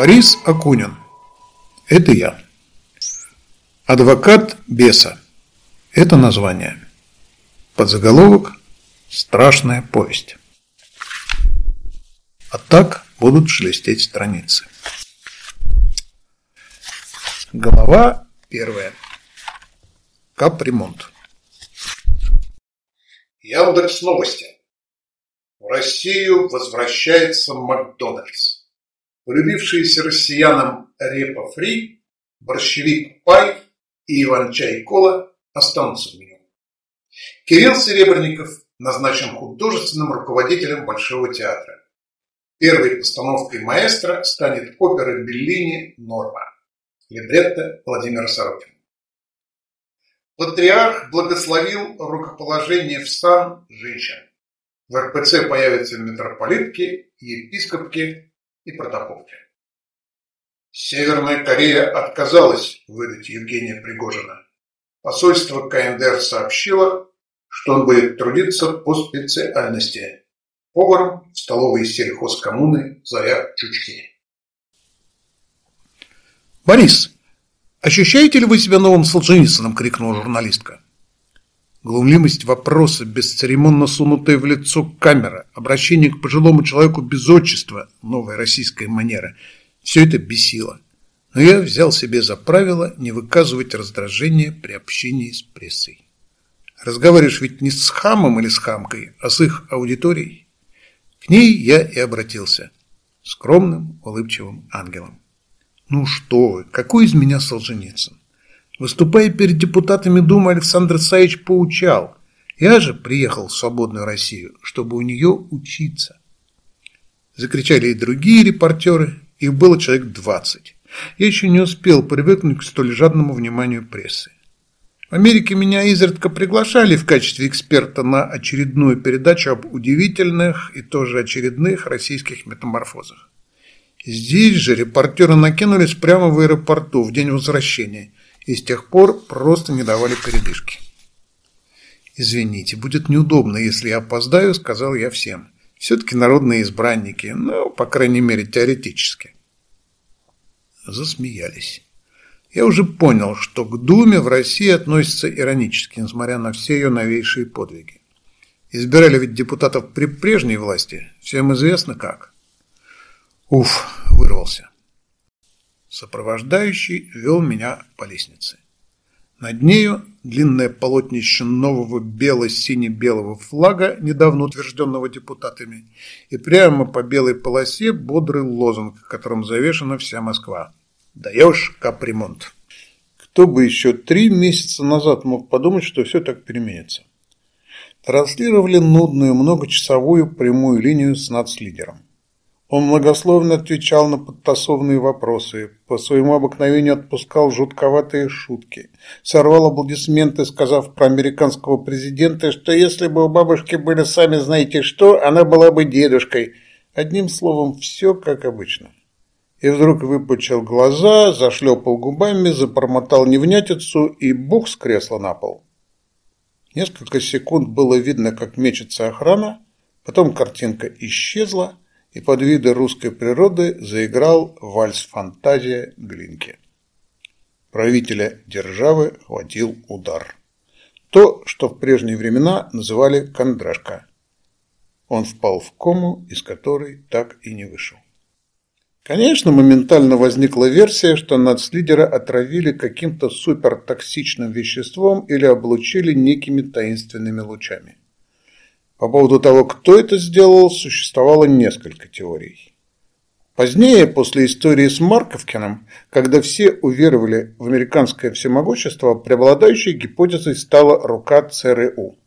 Борис Акунин. Это я. Адвокат беса. Это название. Подзаголовок «Страшная повесть». А так будут шелестеть страницы. Глава первая. Капремонт. Яндекс новости. В Россию возвращается Макдональдс. Полюбившиеся россиянам Репа Фри, Борщевик Пай и Иван-чай Кола останутся в меню. Кирилл Серебренников назначен художественным руководителем Большого театра. Первой постановкой маэстро станет опера Беллини «Норма». Либретто Владимира Сорокина. Патриарх благословил рукоположение в сан женщин. В РПЦ появятся митрополитки, епископки и протоповки. Северная Корея отказалась выдать Евгения Пригожина. Посольство КНДР сообщило, что он будет трудиться по специальности поваром в столовой сельхозкоммуны «Заря Чучки». «Борис, ощущаете ли вы себя новым Солженицыным?» – крикнула журналистка. Глумливость вопроса, бесцеремонно сунутая в лицо камера, обращение к пожилому человеку без отчества, новая российская манера – все это бесило. Но я взял себе за правило не выказывать раздражения при общении с прессой. Разговариваешь ведь не с хамом или с хамкой, а с их аудиторией. К ней я и обратился. Скромным, улыбчивым ангелом. Ну что вы, какой из меня Солженицын? Выступая перед депутатами Думы, Александр Саевич поучал. Я же приехал в свободную Россию, чтобы у нее учиться. Закричали и другие репортеры, их было человек 20. Я еще не успел привыкнуть к столь жадному вниманию прессы. В Америке меня изредка приглашали в качестве эксперта на очередную передачу об удивительных и тоже очередных российских метаморфозах. Здесь же репортеры накинулись прямо в аэропорту в день возвращения и с тех пор просто не давали передышки. «Извините, будет неудобно, если я опоздаю», — сказал я всем. Все-таки народные избранники, ну, по крайней мере, теоретически. Засмеялись. Я уже понял, что к Думе в России относятся иронически, несмотря на все ее новейшие подвиги. Избирали ведь депутатов при прежней власти, всем известно как. Уф, вырвался. Сопровождающий вел меня по лестнице. Над нею длинное полотнище нового бело-сине-белого флага, недавно утвержденного депутатами, и прямо по белой полосе бодрый лозунг, которым завешена вся Москва. «Даешь капремонт». Кто бы еще три месяца назад мог подумать, что все так переменится. Транслировали нудную многочасовую прямую линию с нацлидером. Он многословно отвечал на подтасованные вопросы, по своему обыкновению отпускал жутковатые шутки, сорвал аплодисменты, сказав про американского президента, что если бы у бабушки были сами знаете что, она была бы дедушкой. Одним словом, все как обычно. И вдруг выпучил глаза, зашлепал губами, запромотал невнятицу и бух с кресла на пол. Несколько секунд было видно, как мечется охрана, потом картинка исчезла, и под виды русской природы заиграл вальс-фантазия Глинки. Правителя державы хватил удар. То, что в прежние времена называли кондрашка. Он впал в кому, из которой так и не вышел. Конечно, моментально возникла версия, что нацлидера отравили каким-то супертоксичным веществом или облучили некими таинственными лучами. По поводу того, кто это сделал, существовало несколько теорий. Позднее, после истории с Марковкиным, когда все уверовали в американское всемогущество, преобладающей гипотезой стала рука ЦРУ.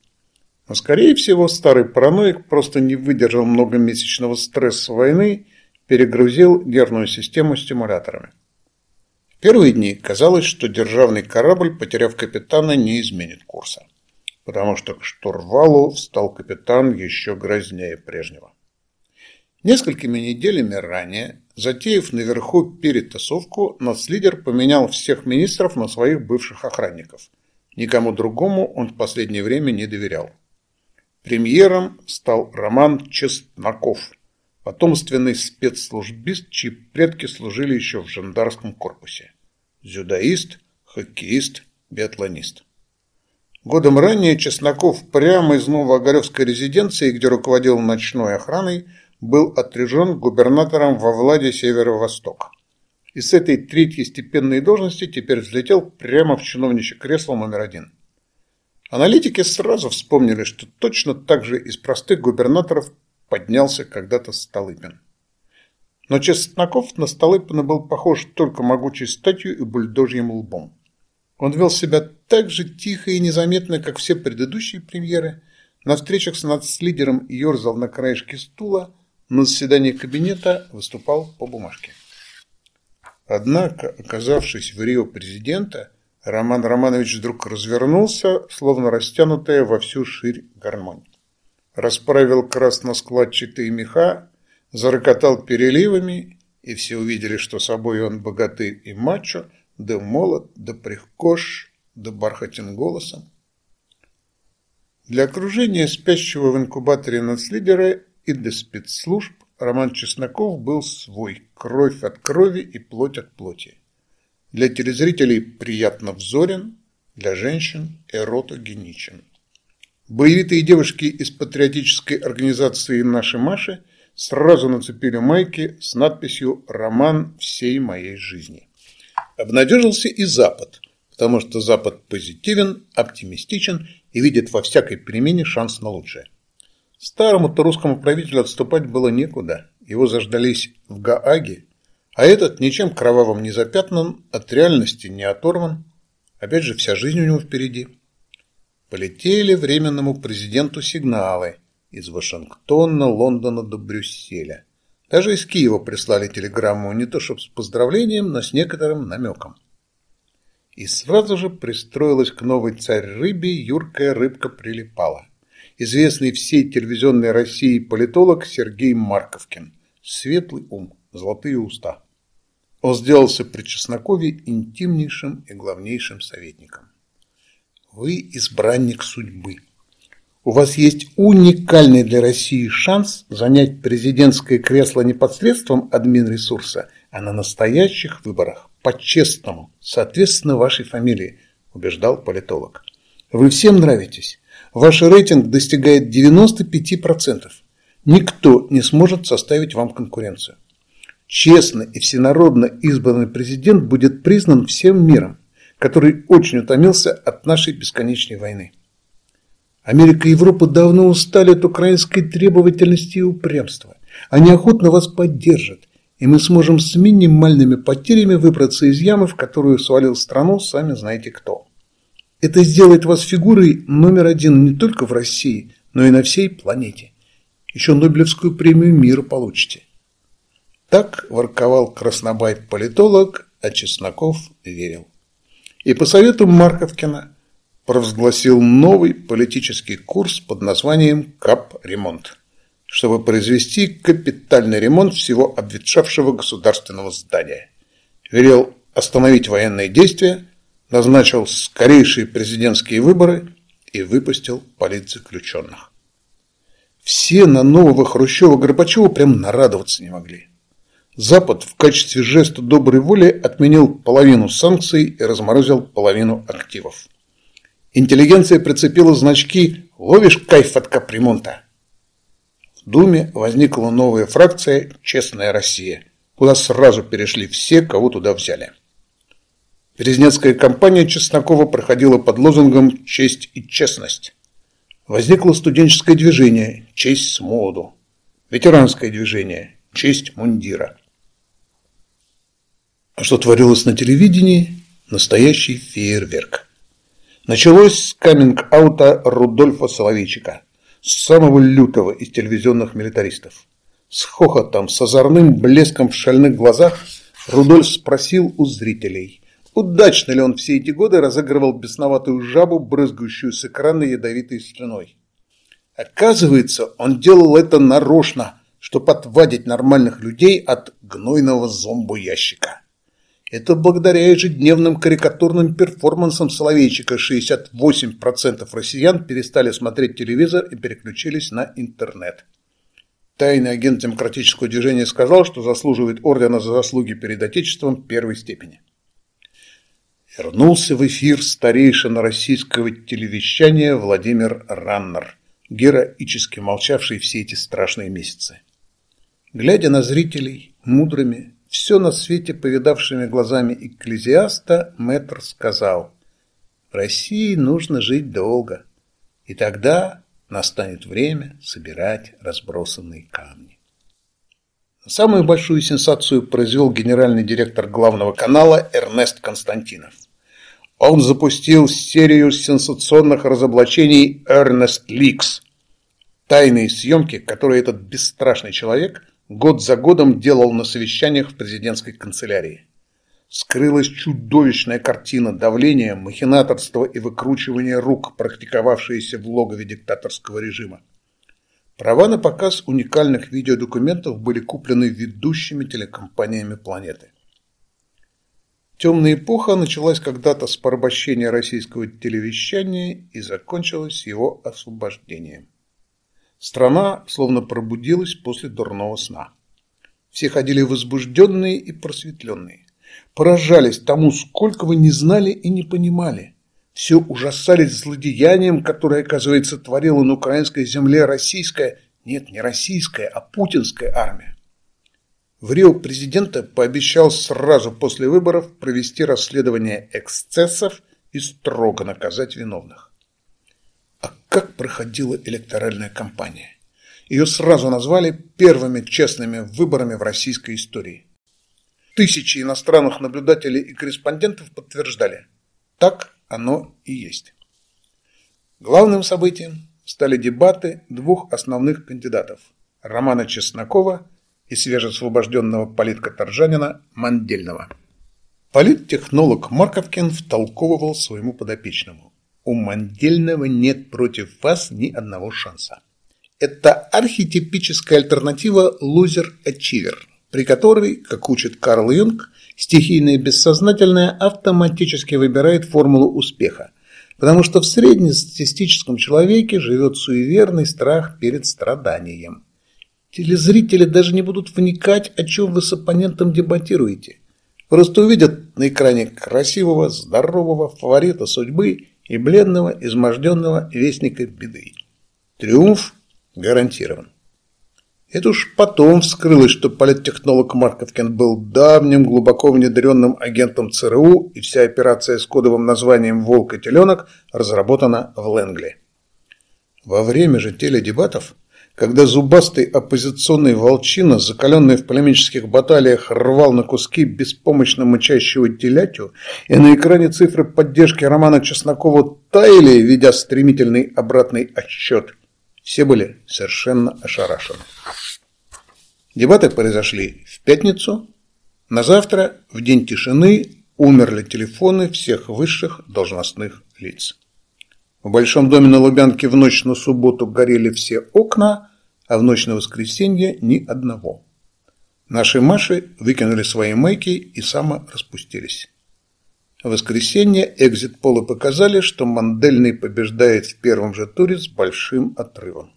Но, скорее всего, старый параноик просто не выдержал многомесячного стресса войны, перегрузил нервную систему стимуляторами. В первые дни казалось, что державный корабль, потеряв капитана, не изменит курса потому что к штурвалу встал капитан еще грознее прежнего. Несколькими неделями ранее, затеяв наверху перетасовку, нацлидер поменял всех министров на своих бывших охранников. Никому другому он в последнее время не доверял. Премьером стал Роман Чесноков, потомственный спецслужбист, чьи предки служили еще в жандарском корпусе. Зюдаист, хоккеист, биатлонист. Годом ранее Чесноков прямо из Новоогаревской резиденции, где руководил ночной охраной, был отряжен губернатором во Владе Северо-Восток. И с этой третьей степенной должности теперь взлетел прямо в чиновничье кресло номер один. Аналитики сразу вспомнили, что точно так же из простых губернаторов поднялся когда-то Столыпин. Но Чесноков на Столыпина был похож только могучей статью и бульдожьим лбом. Он вел себя так же тихо и незаметно, как все предыдущие премьеры. На встречах с нацлидером ерзал на краешке стула, на заседании кабинета выступал по бумажке. Однако, оказавшись в Рио президента, Роман Романович вдруг развернулся, словно растянутая во всю ширь гармонь. Расправил красно-складчатые меха, зарокотал переливами, и все увидели, что собой он богатырь и мачо – да молод, да прихкош, да бархатен голосом. Для окружения спящего в инкубаторе нацлидера и для спецслужб Роман Чесноков был свой, кровь от крови и плоть от плоти. Для телезрителей приятно взорен, для женщин эротогеничен. Боевитые девушки из патриотической организации «Наши Маши» сразу нацепили майки с надписью «Роман всей моей жизни». Обнадежился и Запад, потому что Запад позитивен, оптимистичен и видит во всякой перемене шанс на лучшее. Старому-то русскому правителю отступать было некуда, его заждались в Гааге, а этот ничем кровавым не запятнан, от реальности не оторван. Опять же, вся жизнь у него впереди. Полетели временному президенту сигналы из Вашингтона, Лондона до Брюсселя. Даже из Киева прислали телеграмму, не то чтобы с поздравлением, но с некоторым намеком. И сразу же пристроилась к новой царь-рыбе юркая рыбка прилипала. Известный всей телевизионной России политолог Сергей Марковкин. Светлый ум, золотые уста. Он сделался при Чеснокове интимнейшим и главнейшим советником. Вы избранник судьбы. У вас есть уникальный для России шанс занять президентское кресло не посредством админресурса, а на настоящих выборах, по-честному, соответственно вашей фамилии, убеждал политолог. Вы всем нравитесь. Ваш рейтинг достигает 95%. Никто не сможет составить вам конкуренцию. Честно и всенародно избранный президент будет признан всем миром, который очень утомился от нашей бесконечной войны. Америка и Европа давно устали от украинской требовательности и упрямства. Они охотно вас поддержат, и мы сможем с минимальными потерями выбраться из ямы, в которую свалил страну сами знаете кто. Это сделает вас фигурой номер один не только в России, но и на всей планете. Еще Нобелевскую премию мира получите. Так ворковал краснобайт-политолог, а Чесноков верил. И по совету Марковкина провозгласил новый политический курс под названием «Кап-ремонт», чтобы произвести капитальный ремонт всего обветшавшего государственного здания. Велел остановить военные действия, назначил скорейшие президентские выборы и выпустил политзаключенных. Все на нового Хрущева-Горбачева прям нарадоваться не могли. Запад в качестве жеста доброй воли отменил половину санкций и разморозил половину активов. Интеллигенция прицепила значки «Ловишь кайф от капремонта». В Думе возникла новая фракция «Честная Россия», куда сразу перешли все, кого туда взяли. Презнецкая кампания Чеснокова проходила под лозунгом «Честь и честность». Возникло студенческое движение «Честь с молоду», ветеранское движение «Честь мундира». А что творилось на телевидении? Настоящий фейерверк. Началось с каминг-аута Рудольфа Соловейчика, самого лютого из телевизионных милитаристов. С хохотом, с озорным блеском в шальных глазах Рудольф спросил у зрителей, удачно ли он все эти годы разыгрывал бесноватую жабу, брызгающую с экрана ядовитой слюной. Оказывается, он делал это нарочно, чтобы отвадить нормальных людей от гнойного зомбу-ящика. Это благодаря ежедневным карикатурным перформансам Соловейчика 68% россиян перестали смотреть телевизор и переключились на интернет. Тайный агент демократического движения сказал, что заслуживает ордена за заслуги перед Отечеством первой степени. Вернулся в эфир старейшина российского телевещания Владимир Раннер, героически молчавший все эти страшные месяцы. Глядя на зрителей, мудрыми, все на свете повидавшими глазами экклезиаста, мэтр сказал, «В России нужно жить долго, и тогда настанет время собирать разбросанные камни. Самую большую сенсацию произвел генеральный директор главного канала Эрнест Константинов. Он запустил серию сенсационных разоблачений Эрнест Ликс. Тайные съемки, которые этот бесстрашный человек год за годом делал на совещаниях в президентской канцелярии скрылась чудовищная картина давления, махинаторства и выкручивания рук, практиковавшиеся в логове диктаторского режима. Права на показ уникальных видеодокументов были куплены ведущими телекомпаниями планеты. Темная эпоха началась когда-то с порабощения российского телевещания и закончилась его освобождением. Страна словно пробудилась после дурного сна. Все ходили возбужденные и просветленные поражались тому, сколько вы не знали и не понимали. Все ужасались злодеянием, которое, оказывается, творила на украинской земле российская, нет, не российская, а путинская армия. В Рио президента пообещал сразу после выборов провести расследование эксцессов и строго наказать виновных. А как проходила электоральная кампания? Ее сразу назвали первыми честными выборами в российской истории. Тысячи иностранных наблюдателей и корреспондентов подтверждали – так оно и есть. Главным событием стали дебаты двух основных кандидатов – Романа Чеснокова и свежеосвобожденного политкоторжанина Мандельного. Политтехнолог Марковкин втолковывал своему подопечному. У Мандельного нет против вас ни одного шанса. Это архетипическая альтернатива лузер-ачивер – при которой, как учит Карл Юнг, стихийное бессознательное автоматически выбирает формулу успеха, потому что в среднестатистическом человеке живет суеверный страх перед страданием. Телезрители даже не будут вникать, о чем вы с оппонентом дебатируете. Просто увидят на экране красивого, здорового фаворита судьбы и бледного, изможденного вестника беды. Триумф гарантирован. Это уж потом вскрылось, что политтехнолог Марковкин был давним, глубоко внедренным агентом ЦРУ, и вся операция с кодовым названием «Волк и теленок» разработана в Лэнгли. Во время же теледебатов, когда зубастый оппозиционный волчина, закаленный в полемических баталиях, рвал на куски беспомощно мычащего телятю, и на экране цифры поддержки Романа Чеснокова таяли, ведя стремительный обратный отсчет – все были совершенно ошарашены. Дебаты произошли в пятницу. На завтра, в день тишины, умерли телефоны всех высших должностных лиц. В Большом доме на Лубянке в ночь на субботу горели все окна, а в ночь на воскресенье ни одного. Наши Маши выкинули свои майки и самораспустились. В воскресенье экзит-полы показали, что Мандельный побеждает в первом же туре с большим отрывом.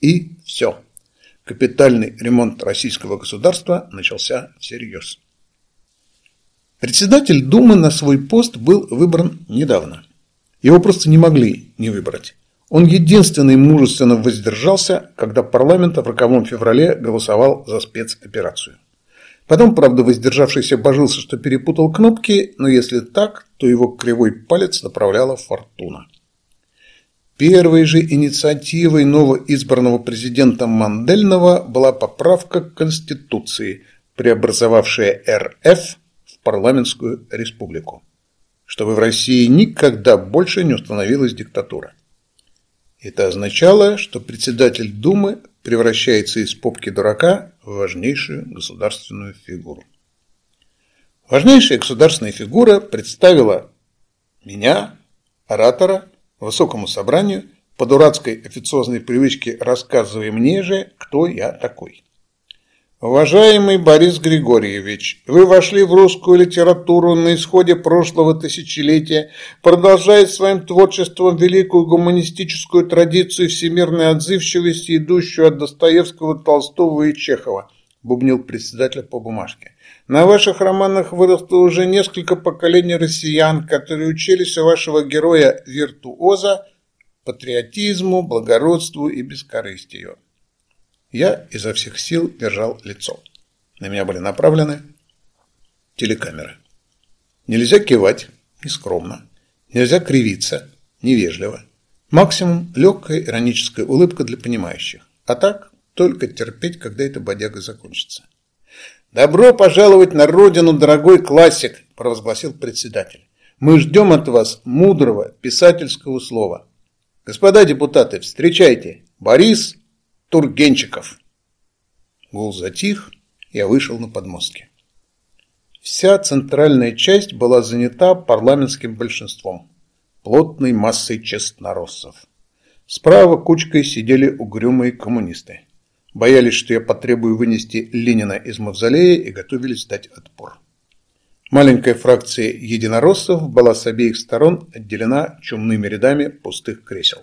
И все. Капитальный ремонт российского государства начался всерьез. Председатель Думы на свой пост был выбран недавно. Его просто не могли не выбрать. Он единственный мужественно воздержался, когда парламент в роковом феврале голосовал за спецоперацию. Потом, правда, воздержавшийся божился, что перепутал кнопки, но если так, то его кривой палец направляла фортуна. Первой же инициативой новоизбранного президента Мандельного была поправка к Конституции, преобразовавшая РФ в парламентскую республику, чтобы в России никогда больше не установилась диктатура. Это означало, что председатель Думы превращается из попки дурака в важнейшую государственную фигуру. Важнейшая государственная фигура представила меня, оратора, высокому собранию, по дурацкой официозной привычке рассказывая мне же, кто я такой. Уважаемый Борис Григорьевич, вы вошли в русскую литературу на исходе прошлого тысячелетия, продолжая своим творчеством великую гуманистическую традицию всемирной отзывчивости, идущую от Достоевского, Толстого и Чехова, бубнил председатель по бумажке. На ваших романах выросло уже несколько поколений россиян, которые учились у вашего героя-виртуоза патриотизму, благородству и бескорыстию. Я изо всех сил держал лицо. На меня были направлены телекамеры. Нельзя кивать, нескромно. Нельзя кривиться, невежливо. Максимум легкая ироническая улыбка для понимающих. А так только терпеть, когда эта бодяга закончится. «Добро пожаловать на родину, дорогой классик!» – провозгласил председатель. «Мы ждем от вас мудрого писательского слова. Господа депутаты, встречайте! Борис Тургенчиков. Гул затих, я вышел на подмостки. Вся центральная часть была занята парламентским большинством, плотной массой честнороссов. Справа кучкой сидели угрюмые коммунисты. Боялись, что я потребую вынести Ленина из мавзолея и готовились дать отпор. Маленькая фракция единороссов была с обеих сторон отделена чумными рядами пустых кресел.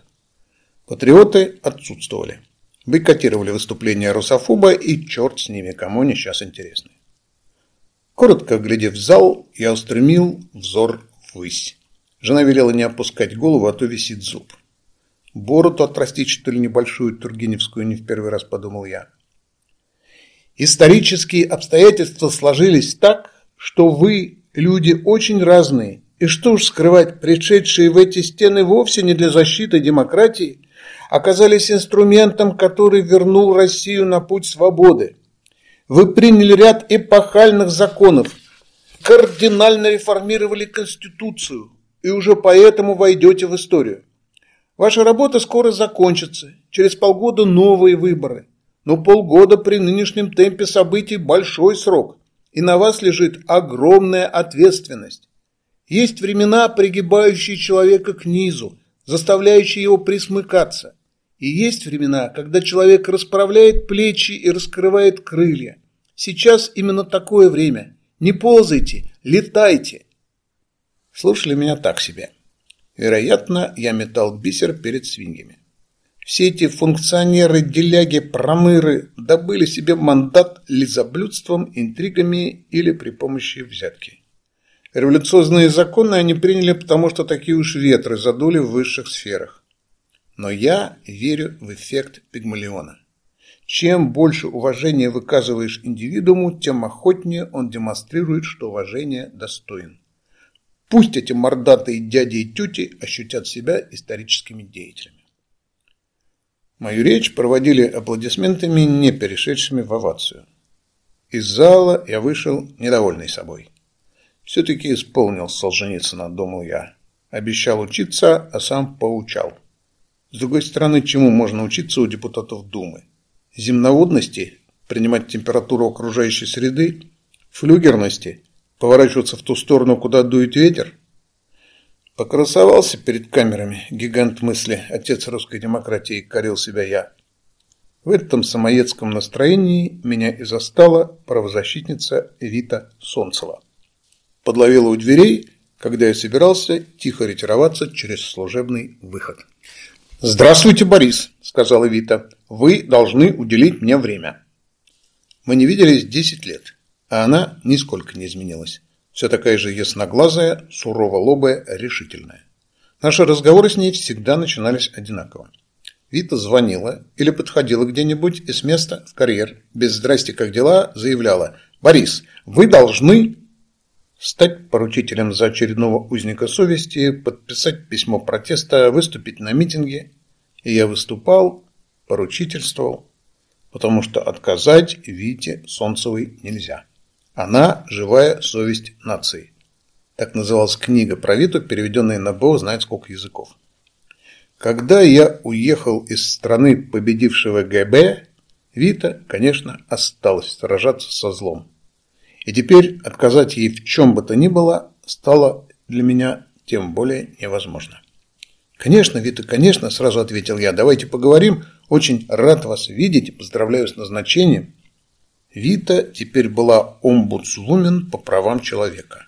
Патриоты отсутствовали. Бойкотировали выступления русофоба и черт с ними, кому они сейчас интересны. Коротко глядев в зал, я устремил взор ввысь. Жена велела не опускать голову, а то висит зуб. Бороду отрастить, что ли, небольшую Тургеневскую, не в первый раз подумал я. Исторические обстоятельства сложились так, что вы люди очень разные, и что уж скрывать, пришедшие в эти стены вовсе не для защиты демократии, оказались инструментом, который вернул Россию на путь свободы. Вы приняли ряд эпохальных законов, кардинально реформировали Конституцию и уже поэтому войдете в историю. Ваша работа скоро закончится, через полгода новые выборы. Но полгода при нынешнем темпе событий большой срок, и на вас лежит огромная ответственность. Есть времена, пригибающие человека к низу, заставляющие его присмыкаться. И есть времена, когда человек расправляет плечи и раскрывает крылья. Сейчас именно такое время. Не ползайте, летайте. Слушали меня так себе. Вероятно, я метал бисер перед свиньями. Все эти функционеры, деляги, промыры добыли себе мандат лизоблюдством, интригами или при помощи взятки. Революционные законы они приняли, потому что такие уж ветры задули в высших сферах. Но я верю в эффект Пигмалиона. Чем больше уважения выказываешь индивидууму, тем охотнее он демонстрирует, что уважение достоин. Пусть эти мордатые дяди и тети ощутят себя историческими деятелями. Мою речь проводили аплодисментами, не перешедшими в овацию. Из зала я вышел недовольный собой. Все-таки исполнил Солженицына, думал я. Обещал учиться, а сам поучал. С другой стороны, чему можно учиться у депутатов Думы? Земноводности, принимать температуру окружающей среды, флюгерности, поворачиваться в ту сторону, куда дует ветер? Покрасовался перед камерами, гигант мысли, отец русской демократии, корил себя я. В этом самоедском настроении меня и застала правозащитница Вита Солнцева. Подловила у дверей, когда я собирался тихо ретироваться через служебный выход. «Здравствуйте, Борис», – сказала Вита. «Вы должны уделить мне время». Мы не виделись десять лет, а она нисколько не изменилась. Все такая же ясноглазая, сурово-лобая, решительная. Наши разговоры с ней всегда начинались одинаково. Вита звонила или подходила где-нибудь и с места в карьер, без «здрасте, как дела?» заявляла «Борис, вы должны...» стать поручителем за очередного узника совести, подписать письмо протеста, выступить на митинге. И я выступал, поручительствовал, потому что отказать Вите Солнцевой нельзя. Она – живая совесть нации. Так называлась книга про Виту, переведенная на Бог знает сколько языков. Когда я уехал из страны победившего ГБ, Вита, конечно, осталась сражаться со злом. И теперь отказать ей в чем бы то ни было стало для меня тем более невозможно. «Конечно, Вита, конечно», – сразу ответил я. «Давайте поговорим. Очень рад вас видеть. Поздравляю с назначением». Вита теперь была омбудсвумен по правам человека.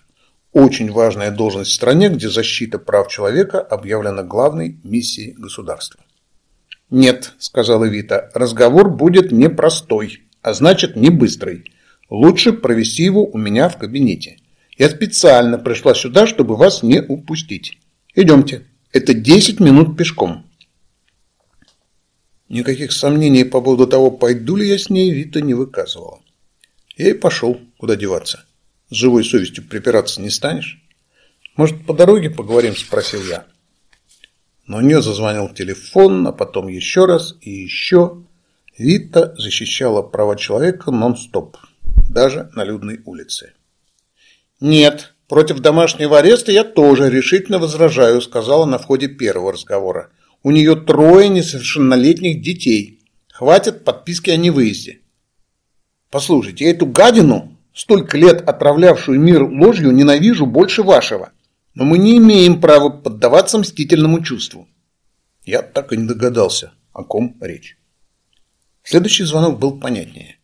Очень важная должность в стране, где защита прав человека объявлена главной миссией государства. «Нет», – сказала Вита, – «разговор будет непростой, а значит не быстрый. Лучше провести его у меня в кабинете. Я специально пришла сюда, чтобы вас не упустить. Идемте. Это 10 минут пешком». Никаких сомнений по поводу того, пойду ли я с ней, Вита не выказывала. Я и пошел, куда деваться. С живой совестью припираться не станешь? Может, по дороге поговорим, спросил я. Но у нее зазвонил телефон, а потом еще раз и еще. Вита защищала права человека нон-стоп, даже на людной улице. «Нет, против домашнего ареста я тоже решительно возражаю», сказала на входе первого разговора. У нее трое несовершеннолетних детей. Хватит подписки о невыезде. Послушайте, эту гадину, столько лет отравлявшую мир ложью, ненавижу больше вашего. Но мы не имеем права поддаваться мстительному чувству. Я так и не догадался, о ком речь. Следующий звонок был понятнее.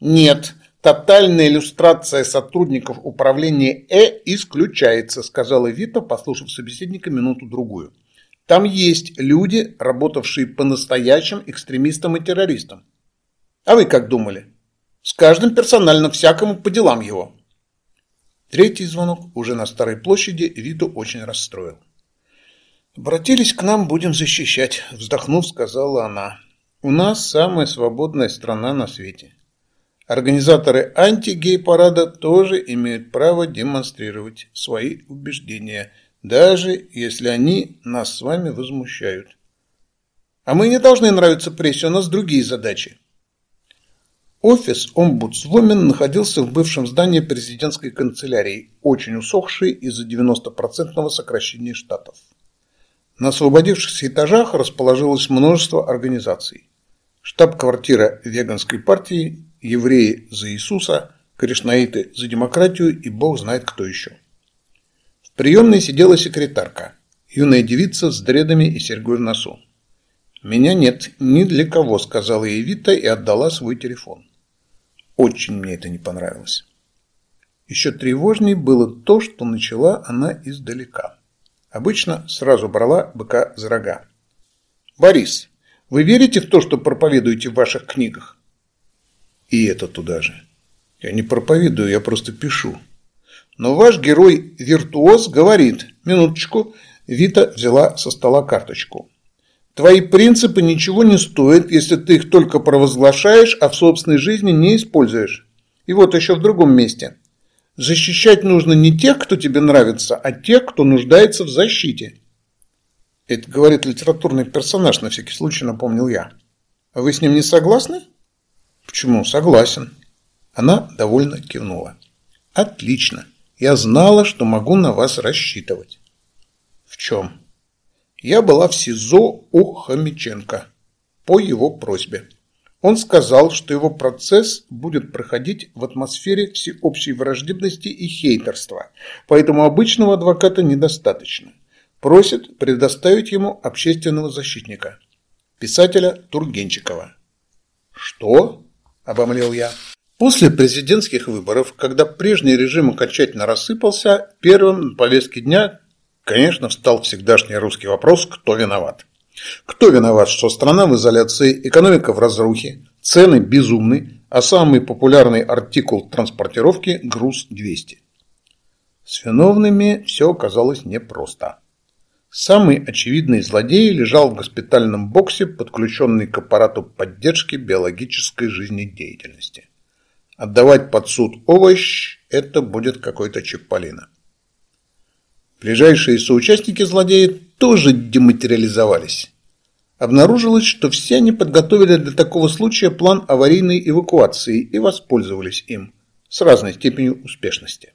Нет, тотальная иллюстрация сотрудников управления Э исключается, сказала Вита, послушав собеседника минуту-другую. Там есть люди, работавшие по настоящим экстремистам и террористам. А вы как думали? С каждым персонально, всякому по делам его. Третий звонок уже на Старой площади Виту очень расстроил. «Обратились к нам, будем защищать», – вздохнув, сказала она. «У нас самая свободная страна на свете. Организаторы антигей-парада тоже имеют право демонстрировать свои убеждения – даже если они нас с вами возмущают. А мы не должны нравиться прессе, у нас другие задачи. Офис омбудсвумен находился в бывшем здании президентской канцелярии, очень усохшей из-за 90% сокращения штатов. На освободившихся этажах расположилось множество организаций. Штаб-квартира веганской партии, евреи за Иисуса, кришнаиты за демократию и бог знает кто еще приемной сидела секретарка, юная девица с дредами и серьгой в носу. «Меня нет ни для кого», – сказала ей Вита и отдала свой телефон. Очень мне это не понравилось. Еще тревожней было то, что начала она издалека. Обычно сразу брала быка за рога. «Борис, вы верите в то, что проповедуете в ваших книгах?» И это туда же. Я не проповедую, я просто пишу. Но ваш герой-виртуоз говорит, минуточку, Вита взяла со стола карточку. Твои принципы ничего не стоят, если ты их только провозглашаешь, а в собственной жизни не используешь. И вот еще в другом месте. Защищать нужно не тех, кто тебе нравится, а тех, кто нуждается в защите. Это говорит литературный персонаж, на всякий случай напомнил я. А вы с ним не согласны? Почему? Согласен. Она довольно кивнула. Отлично. Я знала, что могу на вас рассчитывать. В чем? Я была в СИЗО у Хомиченко по его просьбе. Он сказал, что его процесс будет проходить в атмосфере всеобщей враждебности и хейтерства, поэтому обычного адвоката недостаточно. Просит предоставить ему общественного защитника, писателя Тургенчикова. «Что?» – обомлел я. После президентских выборов, когда прежний режим окончательно рассыпался, первым на повестке дня, конечно, встал всегдашний русский вопрос «Кто виноват?». Кто виноват, что страна в изоляции, экономика в разрухе, цены безумны, а самый популярный артикул транспортировки – груз 200. С виновными все оказалось непросто. Самый очевидный злодей лежал в госпитальном боксе, подключенный к аппарату поддержки биологической жизнедеятельности. Отдавать под суд овощ – это будет какой-то чиполлино. Ближайшие соучастники злодея тоже дематериализовались. Обнаружилось, что все они подготовили для такого случая план аварийной эвакуации и воспользовались им с разной степенью успешности.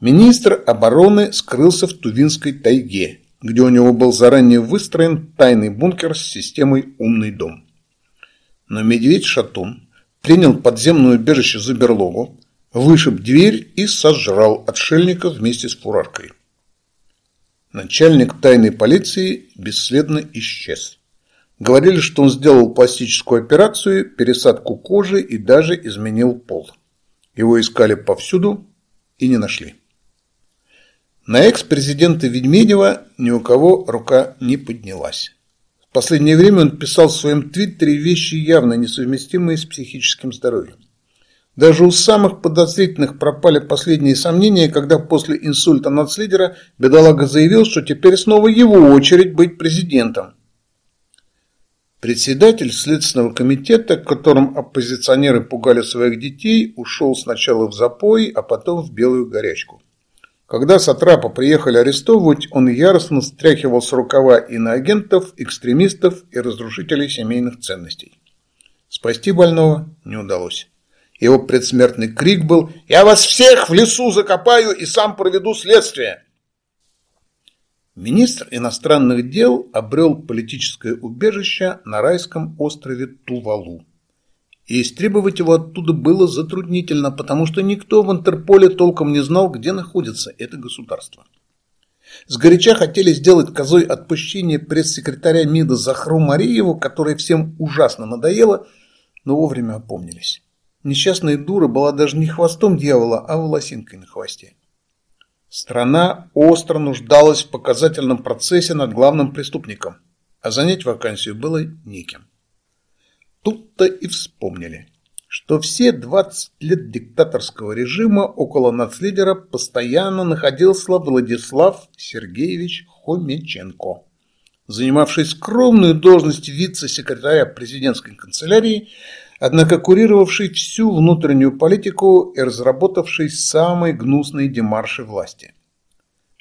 Министр обороны скрылся в Тувинской тайге, где у него был заранее выстроен тайный бункер с системой «Умный дом». Но медведь-шатун принял подземное убежище за берлогу, вышиб дверь и сожрал отшельника вместе с фураркой. Начальник тайной полиции бесследно исчез. Говорили, что он сделал пластическую операцию, пересадку кожи и даже изменил пол. Его искали повсюду и не нашли. На экс-президента Ведмедева ни у кого рука не поднялась. В последнее время он писал в своем твиттере вещи явно несовместимые с психическим здоровьем. Даже у самых подозрительных пропали последние сомнения, когда после инсульта нацлидера бедолага заявил, что теперь снова его очередь быть президентом. Председатель Следственного комитета, которым оппозиционеры пугали своих детей, ушел сначала в запой, а потом в белую горячку. Когда Сатрапа приехали арестовывать, он яростно стряхивал с рукава иноагентов, экстремистов и разрушителей семейных ценностей. Спасти больного не удалось. Его предсмертный крик был «Я вас всех в лесу закопаю и сам проведу следствие!» Министр иностранных дел обрел политическое убежище на райском острове Тувалу. И истребовать его оттуда было затруднительно, потому что никто в Интерполе толком не знал, где находится это государство. Сгоряча хотели сделать козой отпущения пресс-секретаря МИДа Захру Мариеву, которая всем ужасно надоела, но вовремя опомнились. Несчастная дура была даже не хвостом дьявола, а волосинкой на хвосте. Страна остро нуждалась в показательном процессе над главным преступником, а занять вакансию было неким. Тут-то и вспомнили, что все 20 лет диктаторского режима около нацлидера постоянно находился Владислав Сергеевич Хомяченко, занимавший скромную должность вице-секретаря президентской канцелярии, однако курировавший всю внутреннюю политику и разработавший самые гнусные демарши власти.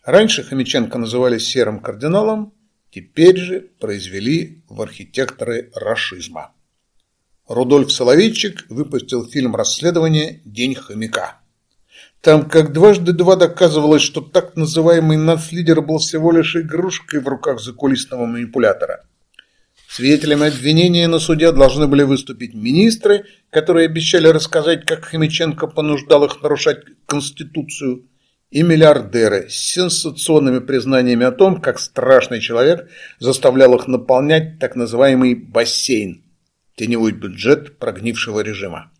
Раньше Хомяченко называли серым кардиналом, теперь же произвели в архитекторы рашизма. Рудольф Соловейчик выпустил фильм расследования «День хомяка». Там как дважды два доказывалось, что так называемый нацлидер был всего лишь игрушкой в руках закулисного манипулятора – Свидетелями обвинения на суде должны были выступить министры, которые обещали рассказать, как Хомяченко понуждал их нарушать Конституцию, и миллиардеры с сенсационными признаниями о том, как страшный человек заставлял их наполнять так называемый бассейн, теневой бюджет прогнившего режима.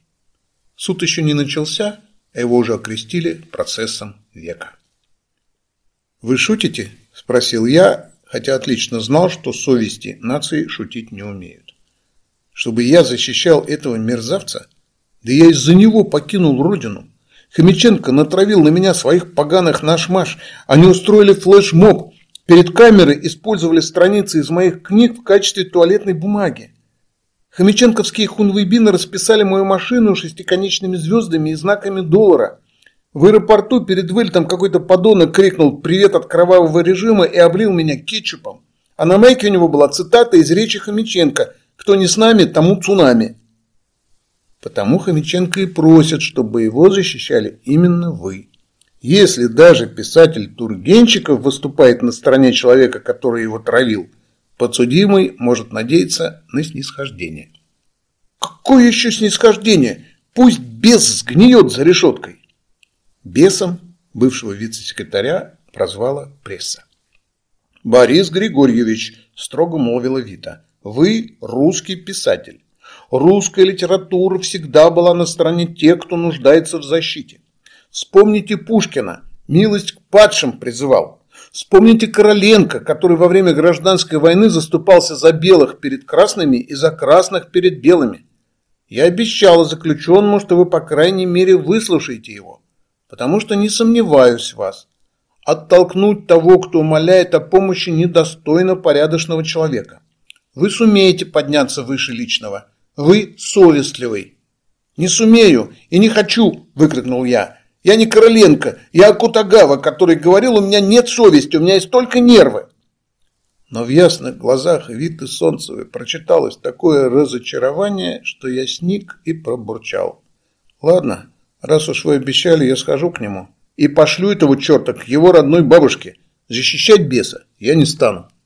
Суд еще не начался, а его уже окрестили процессом века. «Вы шутите?» – спросил я, хотя отлично знал, что совести нации шутить не умеют. Чтобы я защищал этого мерзавца, да я из-за него покинул родину. Хомяченко натравил на меня своих поганых нашмаш. Они устроили флешмоб. Перед камерой использовали страницы из моих книг в качестве туалетной бумаги. Хомяченковские хунвейбины расписали мою машину шестиконечными звездами и знаками доллара. В аэропорту перед вылетом какой-то подонок крикнул «Привет от кровавого режима» и облил меня кетчупом. А на майке у него была цитата из речи Хомяченко «Кто не с нами, тому цунами». Потому Хомяченко и просит, чтобы его защищали именно вы. Если даже писатель Тургенчиков выступает на стороне человека, который его травил, подсудимый может надеяться на снисхождение. Какое еще снисхождение? Пусть бес сгниет за решеткой. Бесом бывшего вице-секретаря прозвала пресса. «Борис Григорьевич», – строго молвила Вита, – «вы русский писатель. Русская литература всегда была на стороне тех, кто нуждается в защите. Вспомните Пушкина, милость к падшим призывал. Вспомните Короленко, который во время гражданской войны заступался за белых перед красными и за красных перед белыми. Я обещала заключенному, что вы, по крайней мере, выслушаете его потому что не сомневаюсь в вас. Оттолкнуть того, кто умоляет о помощи, недостойно порядочного человека. Вы сумеете подняться выше личного. Вы совестливый. «Не сумею и не хочу!» – выкрикнул я. «Я не Короленко, я Акутагава, который говорил, у меня нет совести, у меня есть только нервы!» Но в ясных глазах Виты Солнцевой прочиталось такое разочарование, что я сник и пробурчал. «Ладно, Раз уж вы обещали, я схожу к нему и пошлю этого черта к его родной бабушке. Защищать беса я не стану.